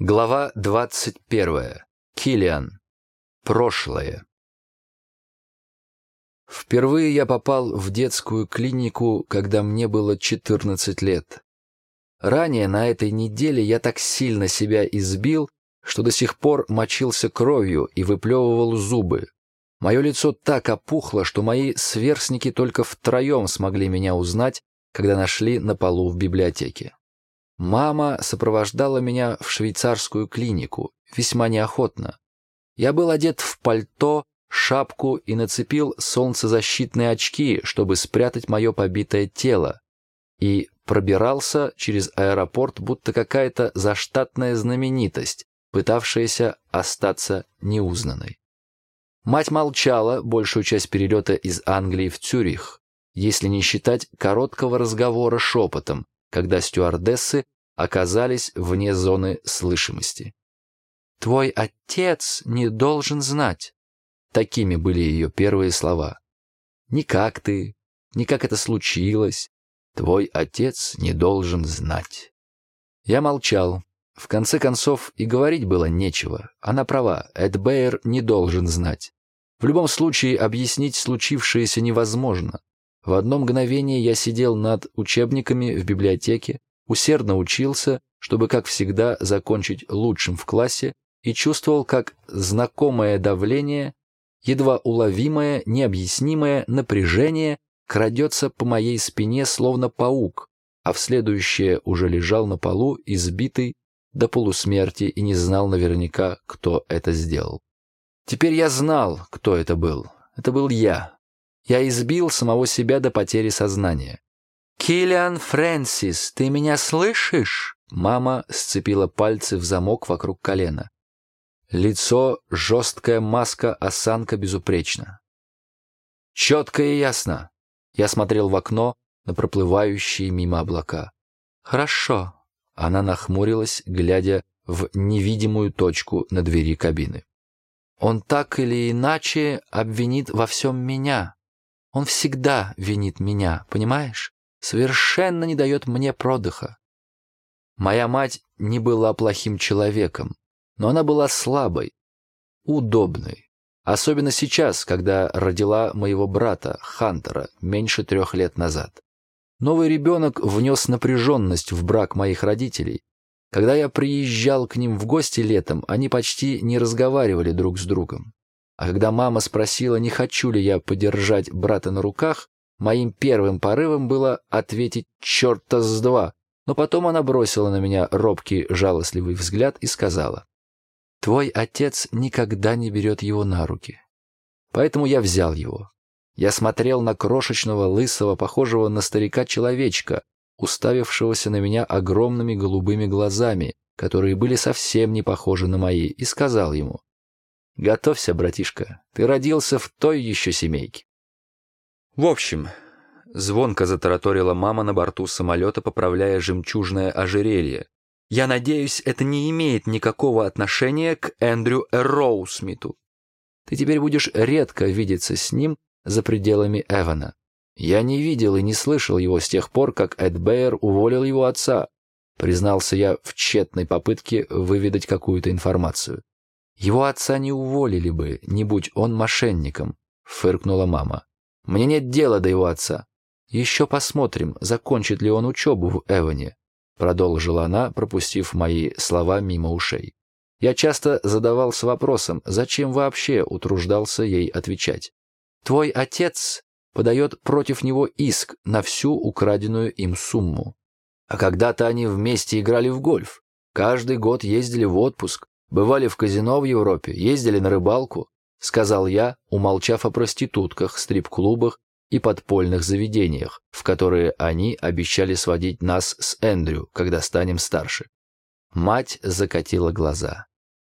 Глава 21. Килиан. Прошлое. Впервые я попал в детскую клинику, когда мне было 14 лет. Ранее на этой неделе я так сильно себя избил, что до сих пор мочился кровью и выплевывал зубы. Мое лицо так опухло, что мои сверстники только втроем смогли меня узнать, когда нашли на полу в библиотеке. Мама сопровождала меня в швейцарскую клинику, весьма неохотно. Я был одет в пальто, шапку и нацепил солнцезащитные очки, чтобы спрятать мое побитое тело, и пробирался через аэропорт, будто какая-то заштатная знаменитость, пытавшаяся остаться неузнанной. Мать молчала большую часть перелета из Англии в Цюрих, если не считать короткого разговора шепотом, когда стюардессы оказались вне зоны слышимости. «Твой отец не должен знать». Такими были ее первые слова. «Не как ты, не как это случилось. Твой отец не должен знать». Я молчал. В конце концов, и говорить было нечего. Она права, Эд Бейер не должен знать. В любом случае, объяснить случившееся невозможно. В одно мгновение я сидел над учебниками в библиотеке, усердно учился, чтобы, как всегда, закончить лучшим в классе, и чувствовал, как знакомое давление, едва уловимое, необъяснимое напряжение крадется по моей спине, словно паук, а в следующее уже лежал на полу, избитый до полусмерти и не знал наверняка, кто это сделал. Теперь я знал, кто это был. Это был я. Я избил самого себя до потери сознания. «Киллиан Фрэнсис, ты меня слышишь?» Мама сцепила пальцы в замок вокруг колена. Лицо, жесткая маска, осанка безупречна. Четко и ясно. Я смотрел в окно на проплывающие мимо облака. «Хорошо». Она нахмурилась, глядя в невидимую точку на двери кабины. «Он так или иначе обвинит во всем меня. Он всегда винит меня, понимаешь? Совершенно не дает мне продыха. Моя мать не была плохим человеком, но она была слабой, удобной. Особенно сейчас, когда родила моего брата, Хантера, меньше трех лет назад. Новый ребенок внес напряженность в брак моих родителей. Когда я приезжал к ним в гости летом, они почти не разговаривали друг с другом. А когда мама спросила, не хочу ли я подержать брата на руках, моим первым порывом было ответить «черта с два», но потом она бросила на меня робкий, жалостливый взгляд и сказала, «Твой отец никогда не берет его на руки». Поэтому я взял его. Я смотрел на крошечного, лысого, похожего на старика-человечка, уставившегося на меня огромными голубыми глазами, которые были совсем не похожи на мои, и сказал ему, Готовься, братишка, ты родился в той еще семейке. В общем, звонко затараторила мама на борту самолета, поправляя жемчужное ожерелье. Я надеюсь, это не имеет никакого отношения к Эндрю Роусмиту. Ты теперь будешь редко видеться с ним за пределами Эвана. Я не видел и не слышал его с тех пор, как Эд Бейер уволил его отца, признался я в тщетной попытке выведать какую-то информацию. Его отца не уволили бы, не будь он мошенником, фыркнула мама. Мне нет дела до его отца. Еще посмотрим, закончит ли он учебу в Эване, продолжила она, пропустив мои слова мимо ушей. Я часто задавался вопросом, зачем вообще утруждался ей отвечать. Твой отец подает против него иск на всю украденную им сумму. А когда-то они вместе играли в гольф, каждый год ездили в отпуск, Бывали в казино в Европе, ездили на рыбалку, сказал я, умолчав о проститутках, стрип-клубах и подпольных заведениях, в которые они обещали сводить нас с Эндрю, когда станем старше. Мать закатила глаза.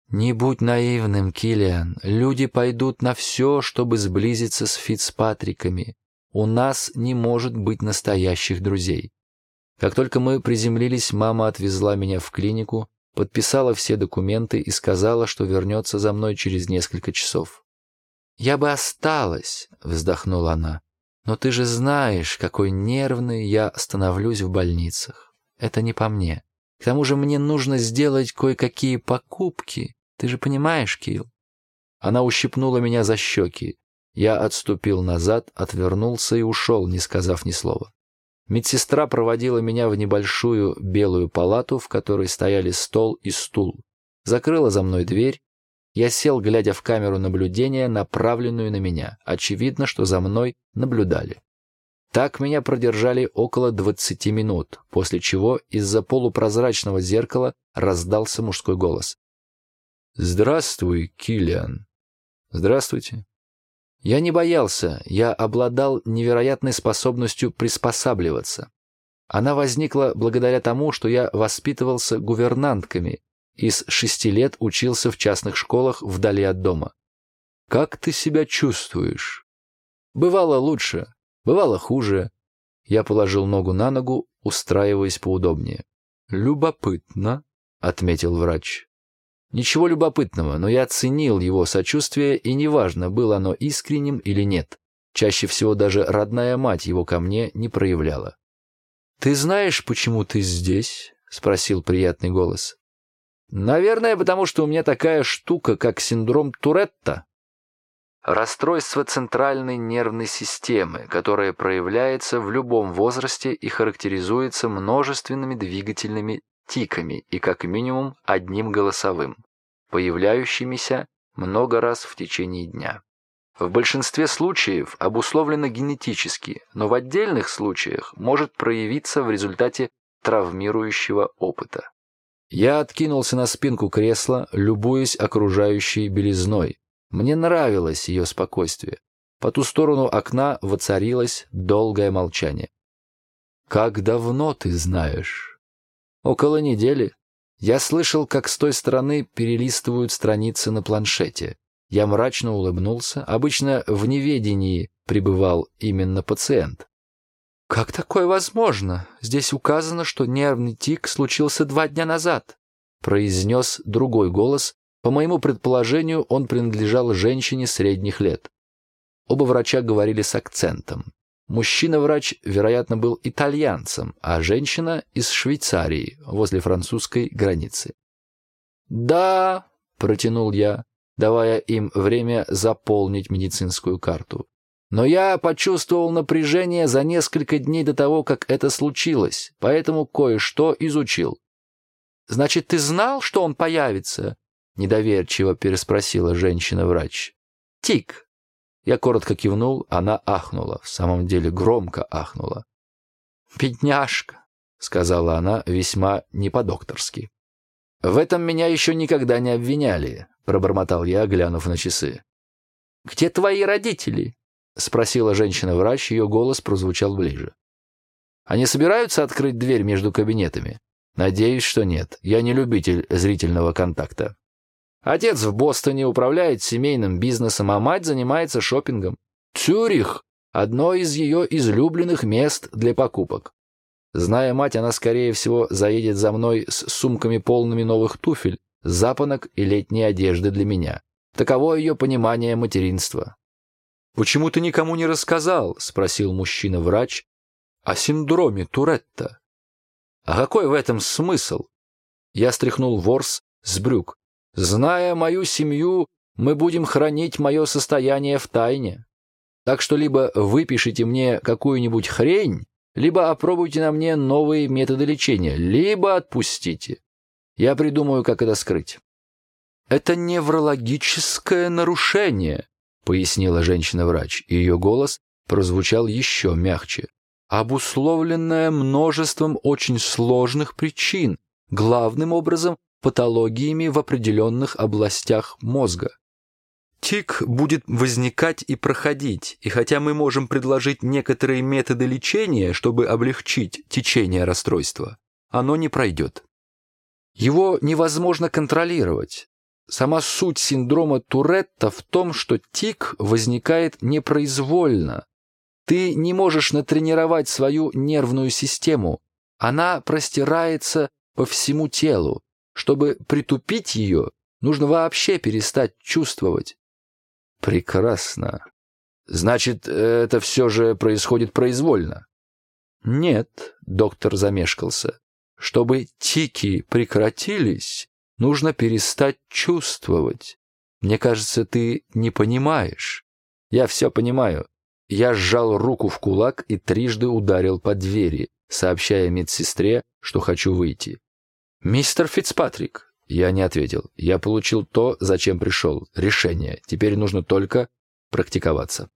«Не будь наивным, Киллиан. Люди пойдут на все, чтобы сблизиться с Фицпатриками. У нас не может быть настоящих друзей». Как только мы приземлились, мама отвезла меня в клинику, подписала все документы и сказала, что вернется за мной через несколько часов. «Я бы осталась», — вздохнула она, — «но ты же знаешь, какой нервный я становлюсь в больницах. Это не по мне. К тому же мне нужно сделать кое-какие покупки. Ты же понимаешь, Килл?» Она ущипнула меня за щеки. Я отступил назад, отвернулся и ушел, не сказав ни слова. Медсестра проводила меня в небольшую белую палату, в которой стояли стол и стул. Закрыла за мной дверь. Я сел, глядя в камеру наблюдения, направленную на меня. Очевидно, что за мной наблюдали. Так меня продержали около 20 минут, после чего из-за полупрозрачного зеркала раздался мужской голос. «Здравствуй, Киллиан». «Здравствуйте». Я не боялся, я обладал невероятной способностью приспосабливаться. Она возникла благодаря тому, что я воспитывался гувернантками и с шести лет учился в частных школах вдали от дома. «Как ты себя чувствуешь?» «Бывало лучше, бывало хуже». Я положил ногу на ногу, устраиваясь поудобнее. «Любопытно», — отметил врач. Ничего любопытного, но я оценил его сочувствие, и неважно, было оно искренним или нет. Чаще всего даже родная мать его ко мне не проявляла. «Ты знаешь, почему ты здесь?» — спросил приятный голос. «Наверное, потому что у меня такая штука, как синдром Туретта». Расстройство центральной нервной системы, которое проявляется в любом возрасте и характеризуется множественными двигательными тиками и как минимум одним голосовым, появляющимися много раз в течение дня. В большинстве случаев обусловлено генетически, но в отдельных случаях может проявиться в результате травмирующего опыта. Я откинулся на спинку кресла, любуясь окружающей белизной. Мне нравилось ее спокойствие. По ту сторону окна воцарилось долгое молчание. «Как давно ты знаешь?» Около недели. Я слышал, как с той стороны перелистывают страницы на планшете. Я мрачно улыбнулся. Обычно в неведении пребывал именно пациент. «Как такое возможно? Здесь указано, что нервный тик случился два дня назад», произнес другой голос. По моему предположению, он принадлежал женщине средних лет. Оба врача говорили с акцентом. Мужчина-врач, вероятно, был итальянцем, а женщина — из Швейцарии, возле французской границы. «Да», — протянул я, давая им время заполнить медицинскую карту. «Но я почувствовал напряжение за несколько дней до того, как это случилось, поэтому кое-что изучил». «Значит, ты знал, что он появится?» — недоверчиво переспросила женщина-врач. «Тик, я коротко кивнул, она ахнула, в самом деле громко ахнула. «Бедняжка», — сказала она весьма не по-докторски. «В этом меня еще никогда не обвиняли», — пробормотал я, глянув на часы. «Где твои родители?» — спросила женщина-врач, ее голос прозвучал ближе. «Они собираются открыть дверь между кабинетами?» «Надеюсь, что нет. Я не любитель зрительного контакта». Отец в Бостоне управляет семейным бизнесом, а мать занимается шопингом. Цюрих – одно из ее излюбленных мест для покупок. Зная мать, она, скорее всего, заедет за мной с сумками полными новых туфель, запонок и летней одежды для меня. Таково ее понимание материнства. «Почему ты никому не рассказал?» – спросил мужчина-врач. «О синдроме Туретта». «А какой в этом смысл?» Я стряхнул ворс с брюк. Зная мою семью, мы будем хранить мое состояние в тайне. Так что либо выпишите мне какую-нибудь хрень, либо опробуйте на мне новые методы лечения, либо отпустите. Я придумаю, как это скрыть». «Это неврологическое нарушение», — пояснила женщина-врач, и ее голос прозвучал еще мягче, «обусловленное множеством очень сложных причин, главным образом патологиями в определенных областях мозга. Тик будет возникать и проходить, и хотя мы можем предложить некоторые методы лечения, чтобы облегчить течение расстройства, оно не пройдет. Его невозможно контролировать. Сама суть синдрома Туретта в том, что тик возникает непроизвольно. Ты не можешь натренировать свою нервную систему. Она простирается по всему телу, чтобы притупить ее, нужно вообще перестать чувствовать. Прекрасно. Значит, это все же происходит произвольно? Нет, доктор замешкался. Чтобы тики прекратились, нужно перестать чувствовать. Мне кажется, ты не понимаешь. Я все понимаю. Я сжал руку в кулак и трижды ударил по двери, сообщая медсестре, что хочу выйти. «Мистер Фицпатрик!» Я не ответил. Я получил то, зачем пришел. Решение. Теперь нужно только практиковаться.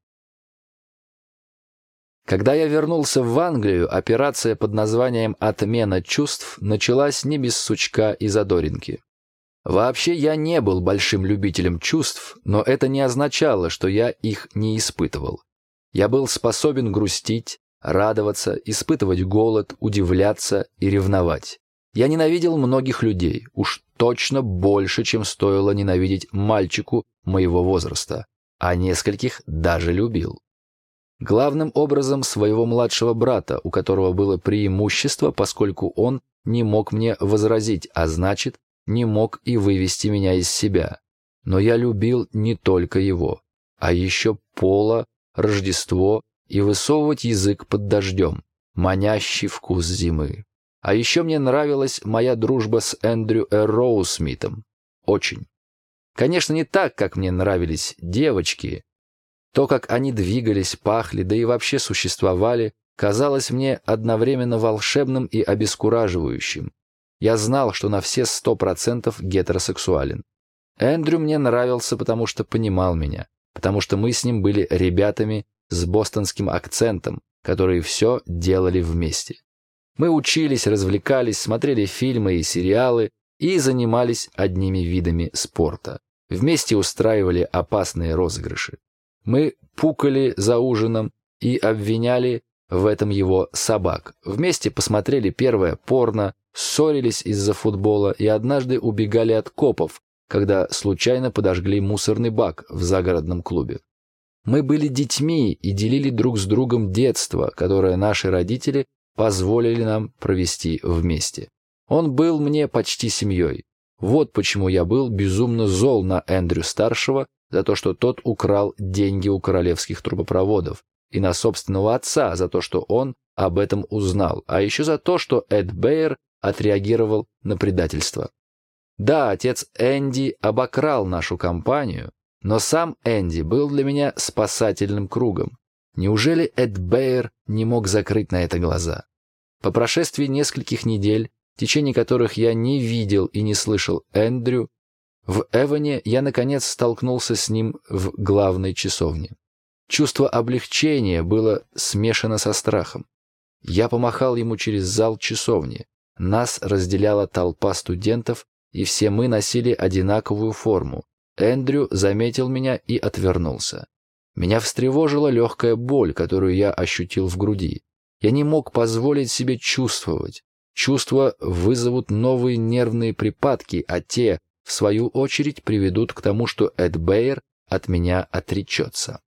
Когда я вернулся в Англию, операция под названием «Отмена чувств» началась не без сучка и задоринки. Вообще я не был большим любителем чувств, но это не означало, что я их не испытывал. Я был способен грустить, радоваться, испытывать голод, удивляться и ревновать. Я ненавидел многих людей, уж точно больше, чем стоило ненавидеть мальчику моего возраста, а нескольких даже любил. Главным образом своего младшего брата, у которого было преимущество, поскольку он не мог мне возразить, а значит, не мог и вывести меня из себя. Но я любил не только его, а еще Пола, Рождество и высовывать язык под дождем, манящий вкус зимы. А еще мне нравилась моя дружба с Эндрю Эрроу Смитом. Очень. Конечно, не так, как мне нравились девочки. То, как они двигались, пахли, да и вообще существовали, казалось мне одновременно волшебным и обескураживающим. Я знал, что на все сто процентов гетеросексуален. Эндрю мне нравился, потому что понимал меня потому что мы с ним были ребятами с бостонским акцентом, которые все делали вместе. Мы учились, развлекались, смотрели фильмы и сериалы и занимались одними видами спорта. Вместе устраивали опасные розыгрыши. Мы пукали за ужином и обвиняли в этом его собак. Вместе посмотрели первое порно, ссорились из-за футбола и однажды убегали от копов, когда случайно подожгли мусорный бак в загородном клубе. Мы были детьми и делили друг с другом детство, которое наши родители позволили нам провести вместе. Он был мне почти семьей. Вот почему я был безумно зол на Эндрю-старшего за то, что тот украл деньги у королевских трубопроводов, и на собственного отца за то, что он об этом узнал, а еще за то, что Эд Бейер отреагировал на предательство. Да, отец Энди обокрал нашу компанию, но сам Энди был для меня спасательным кругом. Неужели Эд Бейер не мог закрыть на это глаза? По прошествии нескольких недель, в течение которых я не видел и не слышал Эндрю, в Эване я, наконец, столкнулся с ним в главной часовне. Чувство облегчения было смешано со страхом. Я помахал ему через зал часовни. Нас разделяла толпа студентов, и все мы носили одинаковую форму. Эндрю заметил меня и отвернулся. Меня встревожила легкая боль, которую я ощутил в груди. Я не мог позволить себе чувствовать. Чувства вызовут новые нервные припадки, а те, в свою очередь, приведут к тому, что Эд Бейер от меня отречется.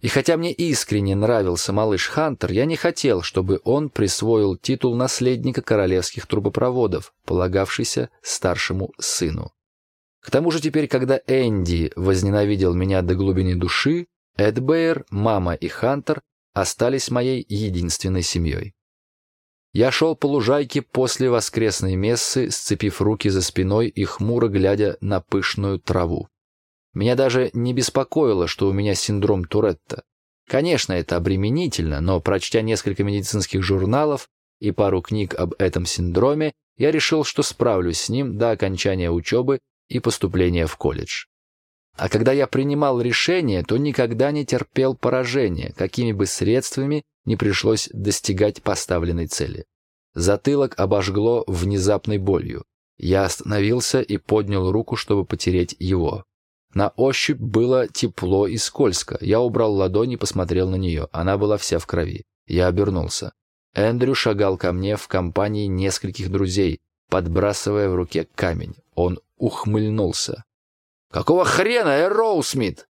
И хотя мне искренне нравился малыш Хантер, я не хотел, чтобы он присвоил титул наследника королевских трубопроводов, полагавшийся старшему сыну. К тому же теперь, когда Энди возненавидел меня до глубины души, Эд Бэйр, мама и Хантер остались моей единственной семьей. Я шел по лужайке после воскресной мессы, сцепив руки за спиной и хмуро глядя на пышную траву. Меня даже не беспокоило, что у меня синдром Туретта. Конечно, это обременительно, но прочтя несколько медицинских журналов и пару книг об этом синдроме, я решил, что справлюсь с ним до окончания учебы и поступления в колледж. А когда я принимал решение, то никогда не терпел поражения, какими бы средствами не пришлось достигать поставленной цели. Затылок обожгло внезапной болью. Я остановился и поднял руку, чтобы потереть его. На ощупь было тепло и скользко. Я убрал ладонь и посмотрел на нее. Она была вся в крови. Я обернулся. Эндрю шагал ко мне в компании нескольких друзей, подбрасывая в руке камень. Он ухмыльнулся. «Какого хрена, Эроу Смит?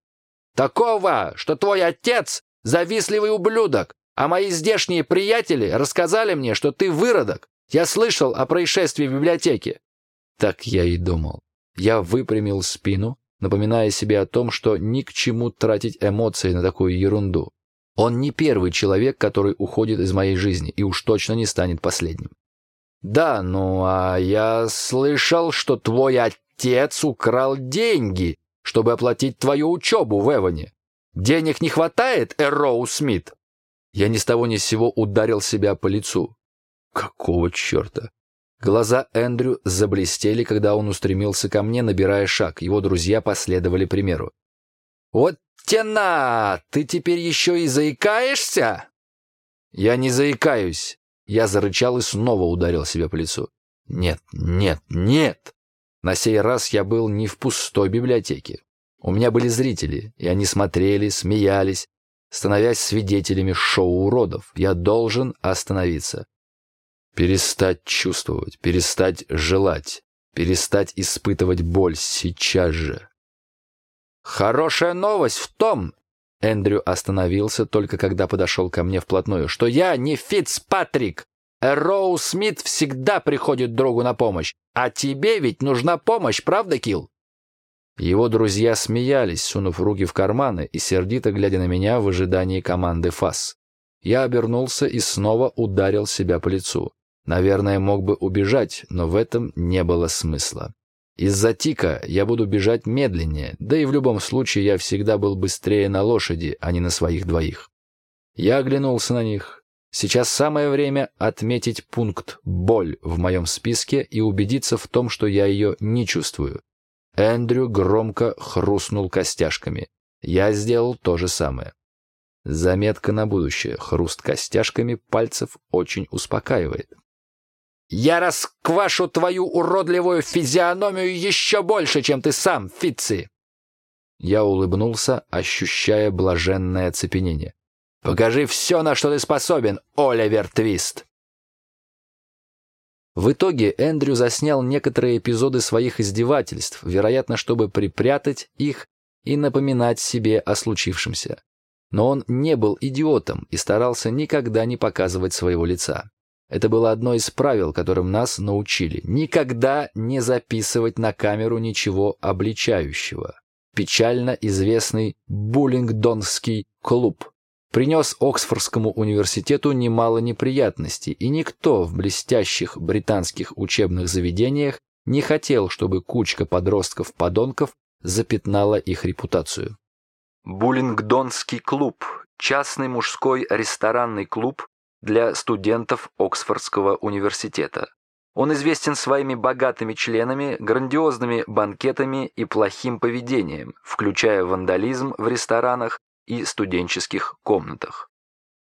Такого, что твой отец — завистливый ублюдок, а мои здешние приятели рассказали мне, что ты выродок. Я слышал о происшествии в библиотеке». Так я и думал. Я выпрямил спину, напоминая себе о том, что ни к чему тратить эмоции на такую ерунду. Он не первый человек, который уходит из моей жизни, и уж точно не станет последним. «Да, ну а я слышал, что твой отец украл деньги, чтобы оплатить твою учебу в Эвоне. Денег не хватает, Эроу Смит?» Я ни с того ни с сего ударил себя по лицу. Какого черта? Глаза Эндрю заблестели, когда он устремился ко мне, набирая шаг. Его друзья последовали примеру. «Вот тена! Ты теперь еще и заикаешься?» «Я не заикаюсь!» Я зарычал и снова ударил себя по лицу. «Нет, нет, нет!» На сей раз я был не в пустой библиотеке. У меня были зрители, и они смотрели, смеялись, становясь свидетелями шоу уродов. Я должен остановиться. Перестать чувствовать, перестать желать, перестать испытывать боль сейчас же. «Хорошая новость в том, Эндрю остановился только когда подошел ко мне вплотную, что я не Фицпатрик. Роу Смит всегда приходит другу на помощь. А тебе ведь нужна помощь, правда, Килл? Его друзья смеялись, сунув руки в карманы и сердито глядя на меня в ожидании команды ФАС. Я обернулся и снова ударил себя по лицу. Наверное, мог бы убежать, но в этом не было смысла. Из-за тика я буду бежать медленнее, да и в любом случае я всегда был быстрее на лошади, а не на своих двоих. Я оглянулся на них. Сейчас самое время отметить пункт «боль» в моем списке и убедиться в том, что я ее не чувствую. Эндрю громко хрустнул костяшками. Я сделал то же самое. Заметка на будущее. Хруст костяшками пальцев очень успокаивает. «Я расквашу твою уродливую физиономию еще больше, чем ты сам, Фитци!» Я улыбнулся, ощущая блаженное оцепенение. «Покажи все, на что ты способен, Оливер Твист!» В итоге Эндрю заснял некоторые эпизоды своих издевательств, вероятно, чтобы припрятать их и напоминать себе о случившемся. Но он не был идиотом и старался никогда не показывать своего лица. Это было одно из правил, которым нас научили. Никогда не записывать на камеру ничего обличающего. Печально известный Буллингдонский клуб принес Оксфордскому университету немало неприятностей, и никто в блестящих британских учебных заведениях не хотел, чтобы кучка подростков-подонков запятнала их репутацию. Буллингдонский клуб – частный мужской ресторанный клуб для студентов Оксфордского университета. Он известен своими богатыми членами, грандиозными банкетами и плохим поведением, включая вандализм в ресторанах и студенческих комнатах.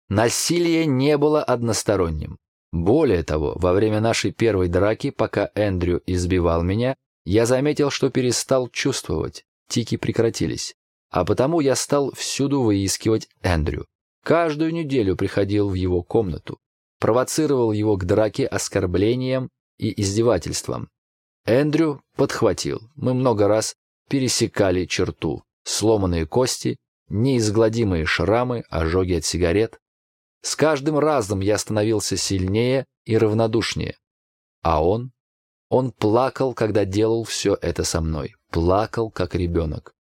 Насилие не было односторонним. Более того, во время нашей первой драки, пока Эндрю избивал меня, я заметил, что перестал чувствовать, тики прекратились. А потому я стал всюду выискивать Эндрю. Каждую неделю приходил в его комнату, провоцировал его к драке оскорблением и издевательством. Эндрю подхватил. Мы много раз пересекали черту. Сломанные кости, неизгладимые шрамы, ожоги от сигарет. С каждым разом я становился сильнее и равнодушнее. А он? Он плакал, когда делал все это со мной. Плакал, как ребенок.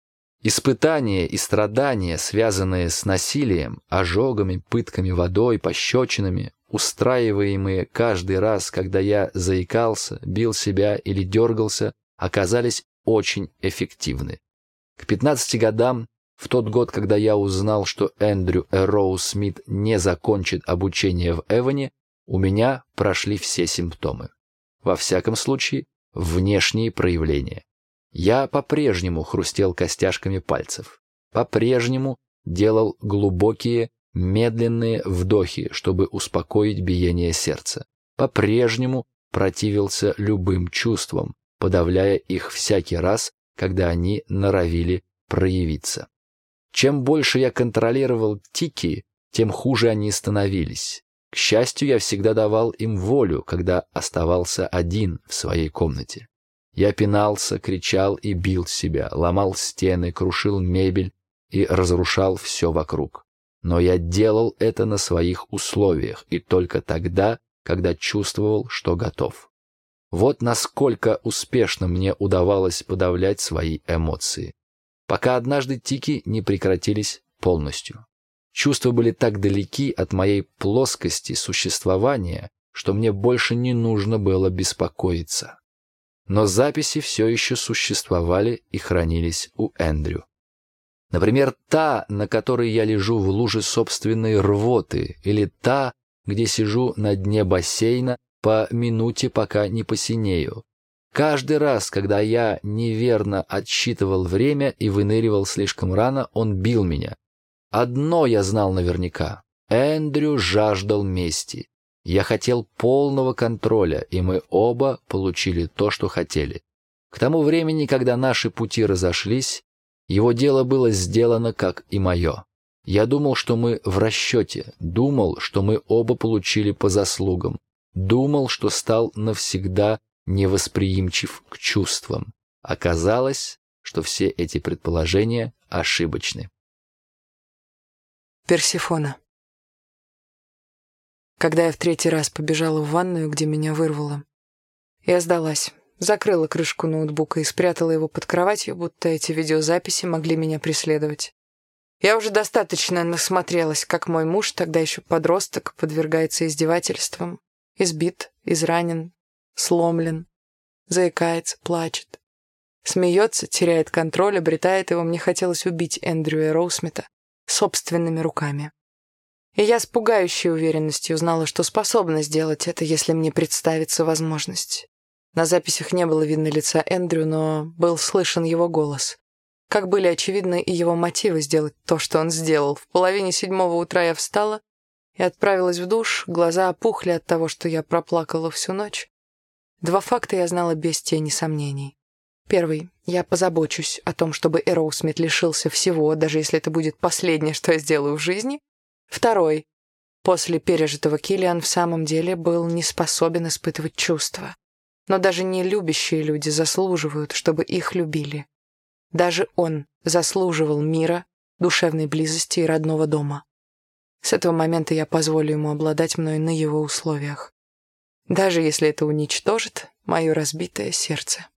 Испытания и страдания, связанные с насилием, ожогами, пытками водой, пощечинами, устраиваемые каждый раз, когда я заикался, бил себя или дергался, оказались очень эффективны. К 15 годам в тот год, когда я узнал, что Эндрю Эроу Смит не закончит обучение в Эвоне, у меня прошли все симптомы. Во всяком случае, внешние проявления. Я по-прежнему хрустел костяшками пальцев. По-прежнему делал глубокие, медленные вдохи, чтобы успокоить биение сердца. По-прежнему противился любым чувствам, подавляя их всякий раз, когда они норовили проявиться. Чем больше я контролировал тики, тем хуже они становились. К счастью, я всегда давал им волю, когда оставался один в своей комнате. Я пинался, кричал и бил себя, ломал стены, крушил мебель и разрушал все вокруг. Но я делал это на своих условиях и только тогда, когда чувствовал, что готов. Вот насколько успешно мне удавалось подавлять свои эмоции пока однажды тики не прекратились полностью. Чувства были так далеки от моей плоскости существования, что мне больше не нужно было беспокоиться. Но записи все еще существовали и хранились у Эндрю. Например, та, на которой я лежу в луже собственной рвоты, или та, где сижу на дне бассейна по минуте, пока не посинею. Каждый раз, когда я неверно отсчитывал время и выныривал слишком рано, он бил меня. Одно я знал наверняка. Эндрю жаждал мести. Я хотел полного контроля, и мы оба получили то, что хотели. К тому времени, когда наши пути разошлись, его дело было сделано, как и мое. Я думал, что мы в расчете, думал, что мы оба получили по заслугам, думал, что стал навсегда невосприимчив к чувствам. Оказалось, что все эти предположения ошибочны. Персифона. Когда я в третий раз побежала в ванную, где меня вырвало, я сдалась, закрыла крышку ноутбука и спрятала его под кроватью, будто эти видеозаписи могли меня преследовать. Я уже достаточно насмотрелась, как мой муж, тогда еще подросток, подвергается издевательствам, избит, изранен, сломлен, заикается, плачет. Смеется, теряет контроль, обретает его. Мне хотелось убить Эндрю и Роусмита собственными руками. И я с пугающей уверенностью знала, что способна сделать это, если мне представится возможность. На записях не было видно лица Эндрю, но был слышен его голос. Как были очевидны и его мотивы сделать то, что он сделал. В половине седьмого утра я встала и отправилась в душ, глаза опухли от того, что я проплакала всю ночь. Два факта я знала без тени сомнений. Первый. Я позабочусь о том, чтобы Эроусмит лишился всего, даже если это будет последнее, что я сделаю в жизни. Второй. После пережитого Киллиан в самом деле был не способен испытывать чувства. Но даже не любящие люди заслуживают, чтобы их любили. Даже он заслуживал мира, душевной близости и родного дома. С этого момента я позволю ему обладать мной на его условиях. Даже если это уничтожит мое разбитое сердце.